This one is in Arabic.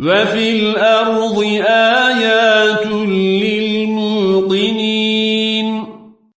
وفي الأرض آيات للموقنين.